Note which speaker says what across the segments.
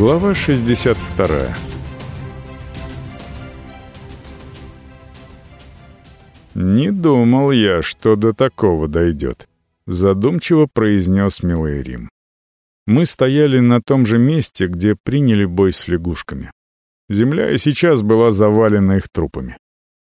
Speaker 1: Глава 62 «Не думал я, что до такого дойдет», — задумчиво произнес Милый Рим. Мы стояли на том же месте, где приняли бой с лягушками. Земля и сейчас была завалена их трупами.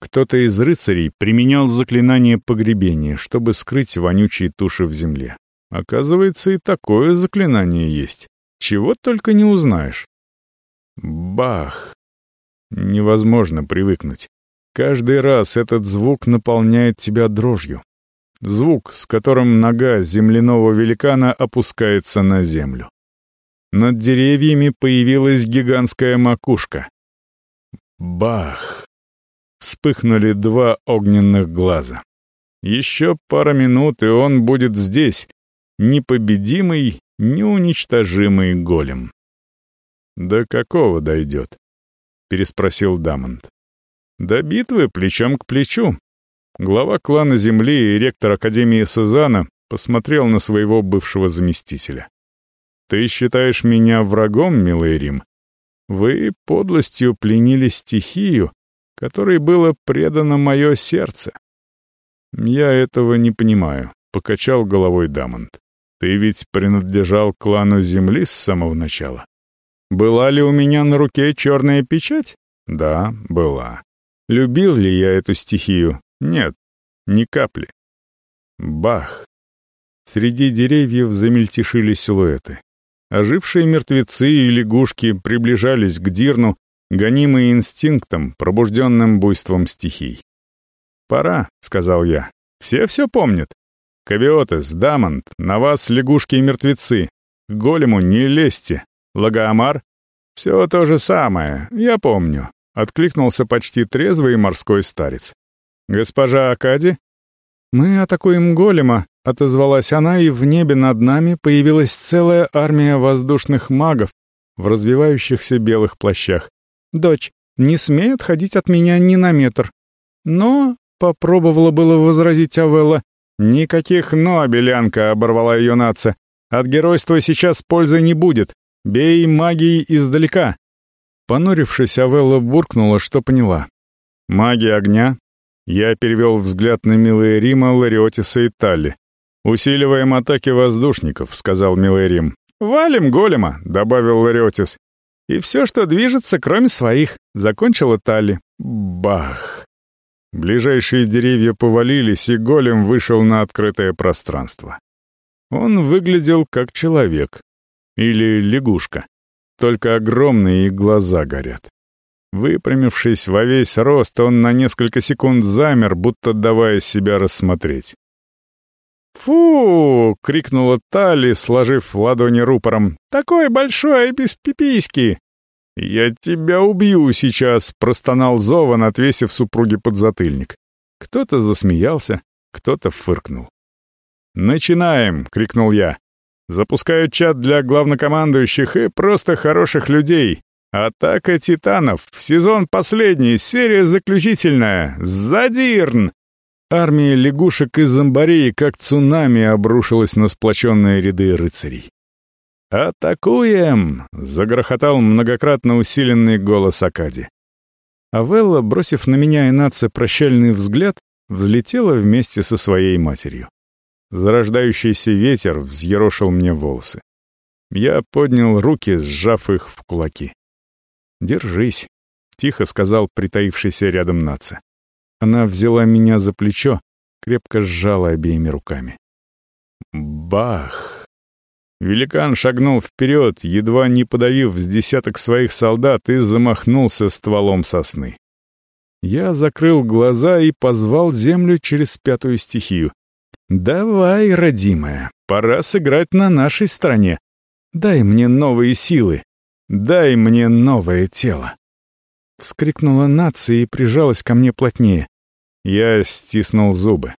Speaker 1: Кто-то из рыцарей применял заклинание погребения, чтобы скрыть вонючие туши в земле. Оказывается, и такое заклинание есть. Чего только не узнаешь. Бах! Невозможно привыкнуть. Каждый раз этот звук наполняет тебя дрожью. Звук, с которым нога земляного великана опускается на землю. Над деревьями появилась гигантская макушка. Бах! Вспыхнули два огненных глаза. Еще пара минут, и он будет здесь, непобедимый, неуничтожимый голем. «До какого дойдет?» — переспросил Дамонт. «До битвы плечом к плечу». Глава клана Земли и ректор Академии Сузана посмотрел на своего бывшего заместителя. «Ты считаешь меня врагом, милый Рим? Вы подлостью пленили стихию, которой было предано мое сердце». «Я этого не понимаю», — покачал головой Дамонт. Ты ведь принадлежал клану Земли с самого начала. Была ли у меня на руке черная печать? Да, была. Любил ли я эту стихию? Нет, ни капли. Бах! Среди деревьев замельтешили силуэты. Ожившие мертвецы и лягушки приближались к Дирну, гонимые инстинктом, пробужденным буйством стихий. «Пора», — сказал я. «Все все помнят. Кавиотес, Дамонт, на вас лягушки и мертвецы. К голему не лезьте. Лагоамар? Все то же самое, я помню. Откликнулся почти трезвый морской старец. Госпожа Акади? Мы атакуем голема, отозвалась она, и в небе над нами появилась целая армия воздушных магов в развивающихся белых плащах. Дочь, не смей отходить от меня ни на метр. Но, попробовала было возразить Авелла, «Никаких «но», Белянка!» — оборвала ее наца. «От геройства сейчас пользы не будет. Бей магией издалека!» Понурившись, Авелла буркнула, что поняла. «Магия огня?» Я перевел взгляд на милые Рима, Лариотиса и Талли. «Усиливаем атаки воздушников», — сказал милый Рим. «Валим голема», — добавил Лариотис. «И все, что движется, кроме своих», — закончила Талли. Бах! Ближайшие деревья повалились, и голем вышел на открытое пространство. Он выглядел как человек. Или лягушка. Только огромные и глаза горят. Выпрямившись во весь рост, он на несколько секунд замер, будто давая себя рассмотреть. «Фу!» — крикнула Тали, сложив ладони рупором. «Такой большой и беспипийский! «Я тебя убью сейчас!» — простонал Зован, отвесив супруге подзатыльник. Кто-то засмеялся, кто-то фыркнул. «Начинаем!» — крикнул я. «Запускаю чат для главнокомандующих и просто хороших людей. Атака титанов! Сезон последний, серия заключительная! Задирн!» Армия лягушек из зомбарей как цунами обрушилась на сплоченные ряды рыцарей. «Атакуем!» — загрохотал многократно усиленный голос Акади. Авелла, бросив на меня и Наце прощальный взгляд, взлетела вместе со своей матерью. Зарождающийся ветер взъерошил мне волосы. Я поднял руки, сжав их в кулаки. «Держись», — тихо сказал притаившийся рядом Наца. Она взяла меня за плечо, крепко сжала обеими руками. Бах! Великан шагнул вперед, едва не подавив с десяток своих солдат, и замахнулся стволом сосны. Я закрыл глаза и позвал землю через пятую стихию. «Давай, родимая, пора сыграть на нашей стороне. Дай мне новые силы. Дай мне новое тело». Вскрикнула нация и прижалась ко мне плотнее. Я стиснул зубы.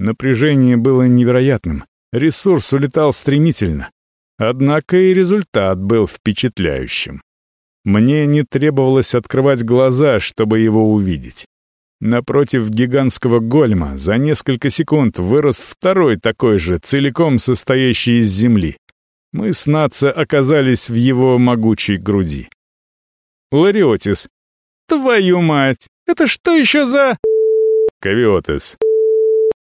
Speaker 1: Напряжение было невероятным. Ресурс улетал стремительно. Однако и результат был впечатляющим. Мне не требовалось открывать глаза, чтобы его увидеть. Напротив гигантского гольма за несколько секунд вырос второй такой же, целиком состоящий из земли. Мы с Нацио оказались в его могучей груди. Лариотис. «Твою мать! Это что еще за...» Кавиотис.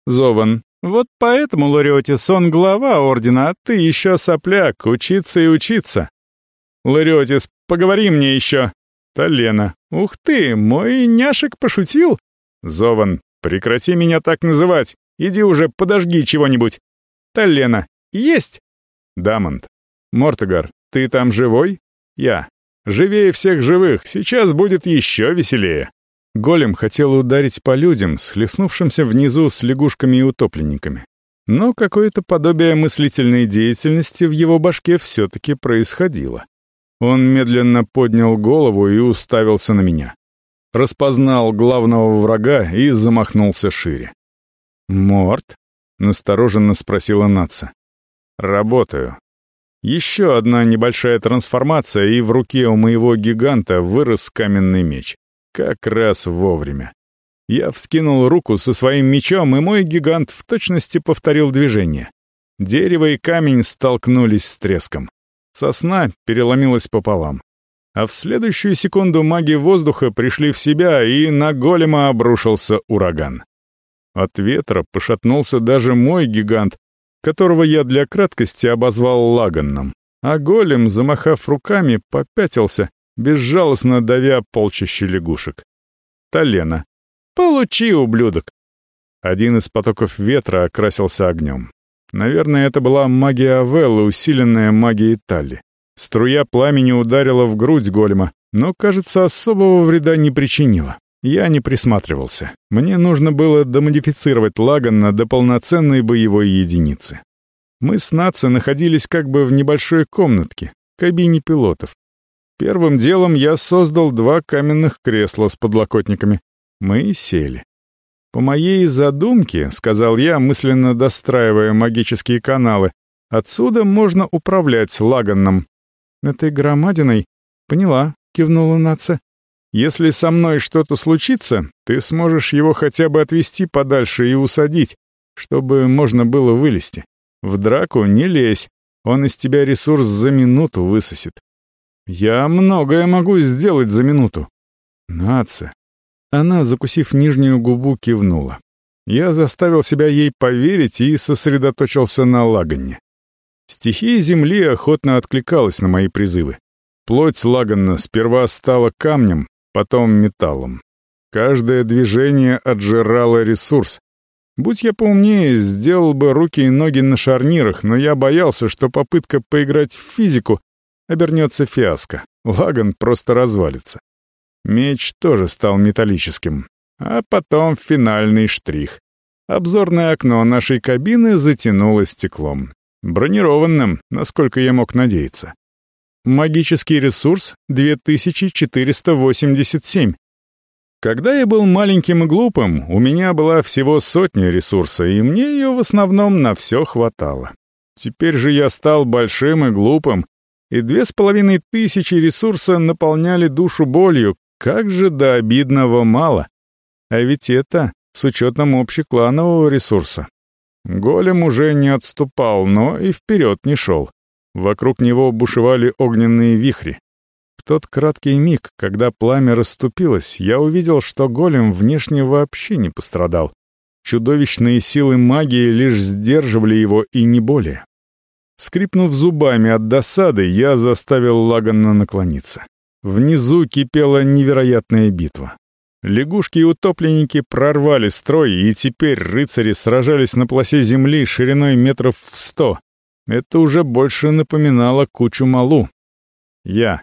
Speaker 1: Зован. «Вот поэтому, Лариотис, он глава ордена, а ты еще сопляк, учиться и учиться». Лариотис. «Поговори мне еще». Талена. «Ух ты, мой няшек пошутил?» Зован. «Прекрати меня так называть. Иди уже, подожги чего-нибудь». Талена. «Есть!» Дамонт. «Мортогар, ты там живой?» «Я. Живее всех живых, сейчас будет еще веселее». Голем хотел ударить по людям, схлестнувшимся внизу с лягушками и утопленниками. Но какое-то подобие мыслительной деятельности в его башке все-таки происходило. Он медленно поднял голову и уставился на меня. Распознал главного врага и замахнулся шире. «Морт?» — настороженно спросила Наца. «Работаю». Еще одна небольшая трансформация, и в руке у моего гиганта вырос каменный меч. Как раз вовремя. Я вскинул руку со своим мечом, и мой гигант в точности повторил движение. Дерево и камень столкнулись с треском. Сосна переломилась пополам. А в следующую секунду маги воздуха пришли в себя, и на голема обрушился ураган. От ветра пошатнулся даже мой гигант, которого я для краткости обозвал Лаганном, а голем, замахав руками, попятился, безжалостно давя полчище лягушек. Талена. «Получи, ублюдок!» Один из потоков ветра окрасился огнем. Наверное, это была магия Авеллы, усиленная магией Талли. Струя пламени ударила в грудь голема, но, кажется, особого вреда не причинила. Я не присматривался. Мне нужно было домодифицировать Лагана до полноценной боевой единицы. Мы с Наци находились как бы в небольшой комнатке, кабине пилотов. Первым делом я создал два каменных кресла с подлокотниками. Мы сели. «По моей задумке», — сказал я, мысленно достраивая магические каналы, «отсюда можно управлять Лаганном». «Этой громадиной?» «Поняла», — кивнула Наца. Если со мной что-то случится, ты сможешь его хотя бы отвести подальше и усадить, чтобы можно было вылезти. В драку не лезь, он из тебя ресурс за минуту высосет. Я многое могу сделать за минуту. Наца. Она, закусив нижнюю губу, кивнула. Я заставил себя ей поверить и сосредоточился на лаганне. Стихия Земли охотно откликалась на мои призывы. Плоть Лаганна сперва стала камнем, потом металлом. Каждое движение отжирало ресурс. Будь я поумнее, сделал бы руки и ноги на шарнирах, но я боялся, что попытка поиграть в физику обернется фиаско. Лаган просто развалится. Меч тоже стал металлическим. А потом финальный штрих. Обзорное окно нашей кабины затянуло стеклом. Бронированным, насколько я мог надеяться. Магический ресурс 2487. Когда я был маленьким и глупым, у меня была всего сотня ресурса, и мне ее в основном на все хватало. Теперь же я стал большим и глупым, и две с половиной тысячи ресурса наполняли душу болью, как же до обидного мало. А ведь это с учетом общекланового ресурса. Голем уже не отступал, но и вперед не шел. Вокруг него бушевали огненные вихри. В тот краткий миг, когда пламя расступилось, я увидел, что голем внешне вообще не пострадал. Чудовищные силы магии лишь сдерживали его и не более. Скрипнув зубами от досады, я заставил Лагана наклониться. Внизу кипела невероятная битва. Лягушки и утопленники прорвали строй, и теперь рыцари сражались на полосе земли шириной метров в сто, это уже больше напоминало кучу малу. Я.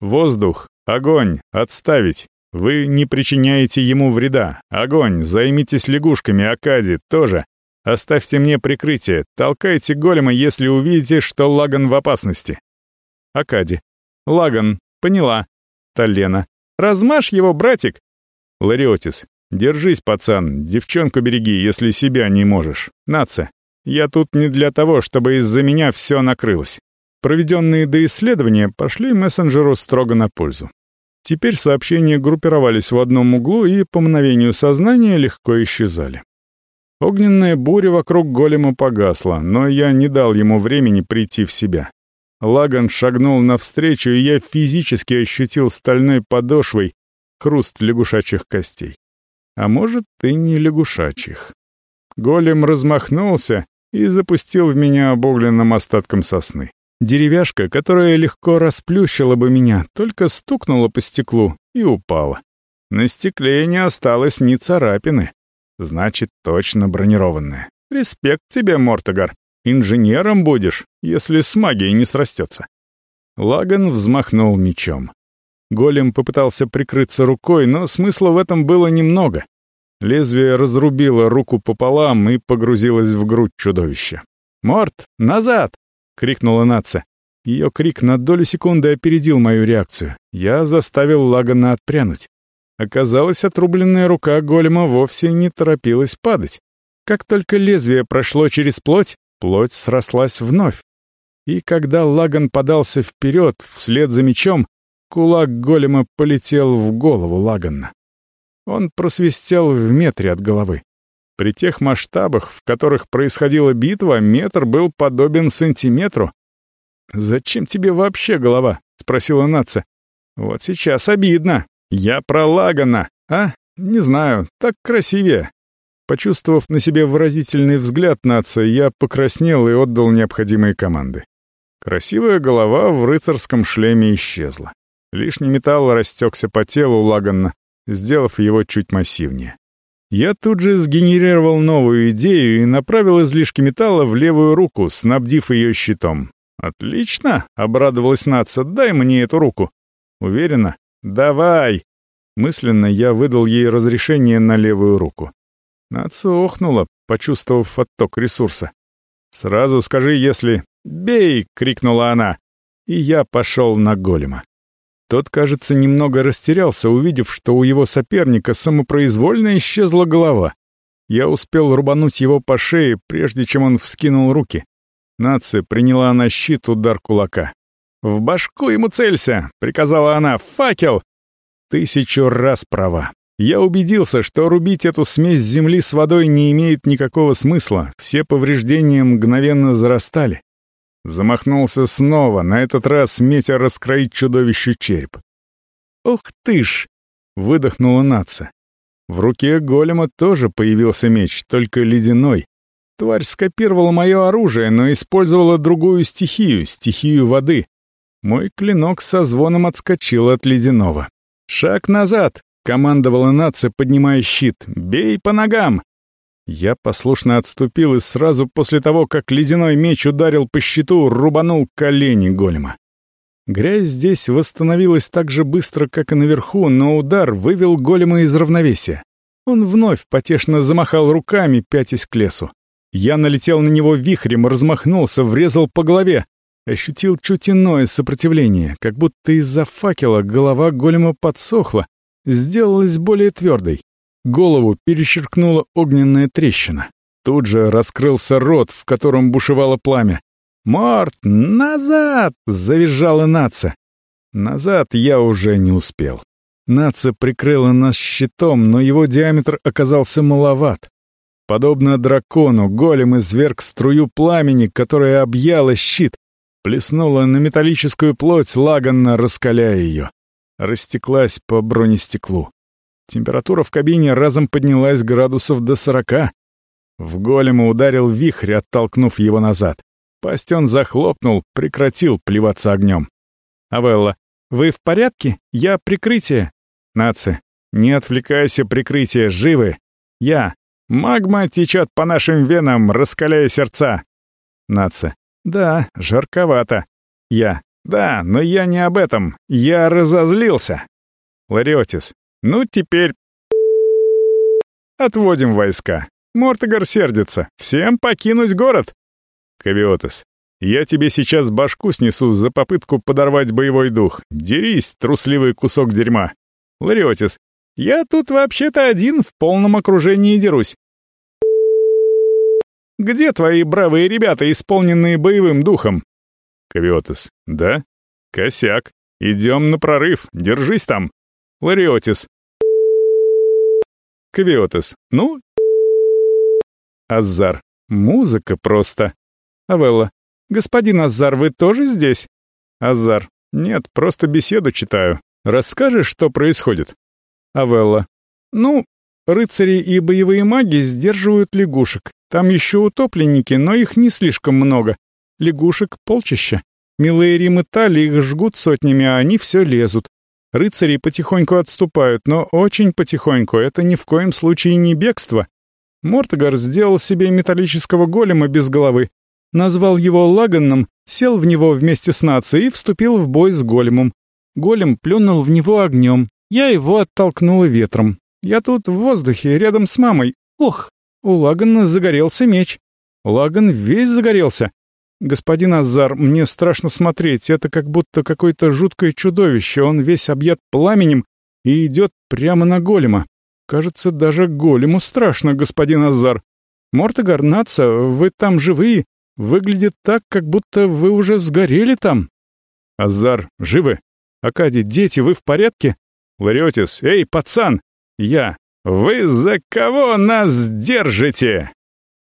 Speaker 1: Воздух. Огонь. Отставить. Вы не причиняете ему вреда. Огонь. Займитесь лягушками. Акади. Тоже. Оставьте мне прикрытие. Толкайте голема, если увидите, что Лаган в опасности. Акади. Лаган. Поняла. Талена. Размажь его, братик. Лариотис. Держись, пацан. Девчонку береги, если себя не можешь. Наца. Я тут не для того, чтобы из-за меня все накрылось. Проведенные доисследования пошли мессенджеру строго на пользу. Теперь сообщения группировались в одном углу и по мгновению сознания легко исчезали. Огненная буря вокруг голема погасла, но я не дал ему времени прийти в себя. Лаган шагнул навстречу, и я физически ощутил стальной подошвой хруст лягушачьих костей. А может, и не лягушачьих. Голем размахнулся и запустил в меня обугленным остатком сосны. Деревяшка, которая легко расплющила бы меня, только стукнула по стеклу и упала. На стекле не осталось ни царапины. Значит, точно бронированная. Респект тебе, Мортогар. Инженером будешь, если с магией не срастется. Лаган взмахнул мечом. Голем попытался прикрыться рукой, но смысла в этом было немного. Лезвие разрубило руку пополам и погрузилось в грудь чудовища. «Морт, назад!» — крикнула Наца. Ее крик на долю секунды опередил мою реакцию. Я заставил Лагана отпрянуть. Оказалось, отрубленная рука голема вовсе не торопилась падать. Как только лезвие прошло через плоть, плоть срослась вновь. И когда Лаган подался вперед, вслед за мечом, кулак голема полетел в голову Лагана. Он просвистел в метре от головы. При тех масштабах, в которых происходила битва, метр был подобен сантиметру. «Зачем тебе вообще голова?» — спросила Наца. «Вот сейчас обидно. Я про Лагана, а? Не знаю, так красивее. Почувствовав на себе выразительный взгляд нации, я покраснел и отдал необходимые команды. Красивая голова в рыцарском шлеме исчезла. Лишний металл растекся по телу Лаганна, сделав его чуть массивнее. Я тут же сгенерировал новую идею и направил излишки металла в левую руку, снабдив ее щитом. «Отлично!» — обрадовалась нация. «Дай мне эту руку». «Уверена?» «Давай!» Мысленно я выдал ей разрешение на левую руку. Нация охнула, почувствовав отток ресурса. «Сразу скажи, если...» «Бей!» — крикнула она. И я пошел на голема. Тот, кажется, немного растерялся, увидев, что у его соперника самопроизвольно исчезла голова. Я успел рубануть его по шее, прежде чем он вскинул руки. Нация приняла на щит удар кулака. «В башку ему целься!» — приказала она. «Факел!» Тысячу раз права. Я убедился, что рубить эту смесь земли с водой не имеет никакого смысла, все повреждения мгновенно зарастали. Замахнулся снова, на этот раз метя раскроить чудовищу череп. «Ух ты ж!» — выдохнула наца. В руке голема тоже появился меч, только ледяной. Тварь скопировала мое оружие, но использовала другую стихию, стихию воды. Мой клинок со звоном отскочил от ледяного. «Шаг назад!» — командовала нация, поднимая щит. «Бей по ногам!» Я послушно отступил и сразу после того, как ледяной меч ударил по щиту, рубанул колени голема. Грязь здесь восстановилась так же быстро, как и наверху, но удар вывел голема из равновесия. Он вновь потешно замахал руками, пятясь к лесу. Я налетел на него вихрем, размахнулся, врезал по голове. Ощутил чуть иное сопротивление, как будто из-за факела голова голема подсохла, сделалась более твердой. Голову перечеркнула огненная трещина. Тут же раскрылся рот, в котором бушевало пламя. «Морт, назад!» — завизжала Наца. Назад я уже не успел. Наца прикрыла нас щитом, но его диаметр оказался маловат. Подобно дракону, голем изверг струю пламени, которая объяла щит, плеснула на металлическую плоть, лаганно раскаляя ее. Растеклась по бронестеклу. Температура в кабине разом поднялась градусов до сорока. В голема ударил вихрь, оттолкнув его назад. Пасть он захлопнул, прекратил плеваться огнем. «Авелла, вы в порядке? Я прикрытие». «Наци, не отвлекайся, прикрытие, живы. Я. Магма течет по нашим венам, раскаляя сердца». Наци. «Да, жарковато». Я. «Да, но я не об этом. Я разозлился». Лариотис. «Ну, теперь...» «Отводим войска. Мортогар сердится. Всем покинуть город!» Кавиотис. «Я тебе сейчас башку снесу за попытку подорвать боевой дух. Дерись, трусливый кусок дерьма!» Лариотис. «Я тут вообще-то один в полном окружении дерусь. Где твои бравые ребята, исполненные боевым духом?» Кавиотис. «Да? Косяк. Идем на прорыв. Держись там». Лариотис. Кавиотис. «Ну, Азар. Музыка просто. Авелла. Господин Азар, вы тоже здесь? Азар. Нет, просто беседу читаю. Расскажешь, что происходит? Авелла. Ну, рыцари и боевые маги сдерживают лягушек. Там еще утопленники, но их не слишком много. Лягушек полчища. Милые Рим и Тали их жгут сотнями, а они все лезут. Рыцари потихоньку отступают, но очень потихоньку. Это ни в коем случае не бегство. Мортогар сделал себе металлического голема без головы, назвал его Лаганном, сел в него вместе с нацией и вступил в бой с големом. Голем плюнул в него огнем. Я его оттолкнула ветром. Я тут в воздухе, рядом с мамой. Ох, у Лагана загорелся меч. Лаган весь загорелся. Господин Азар, мне страшно смотреть. Это как будто какое-то жуткое чудовище. Он весь объят пламенем и идет прямо на голема. Кажется, даже голему страшно, господин Азар. Мортогар, Наца, вы там живые. Выглядит так, как будто вы уже сгорели там. Азар, живы? Акади, дети, вы в порядке? Лариотис, эй, пацан! Я. Вы за кого нас держите?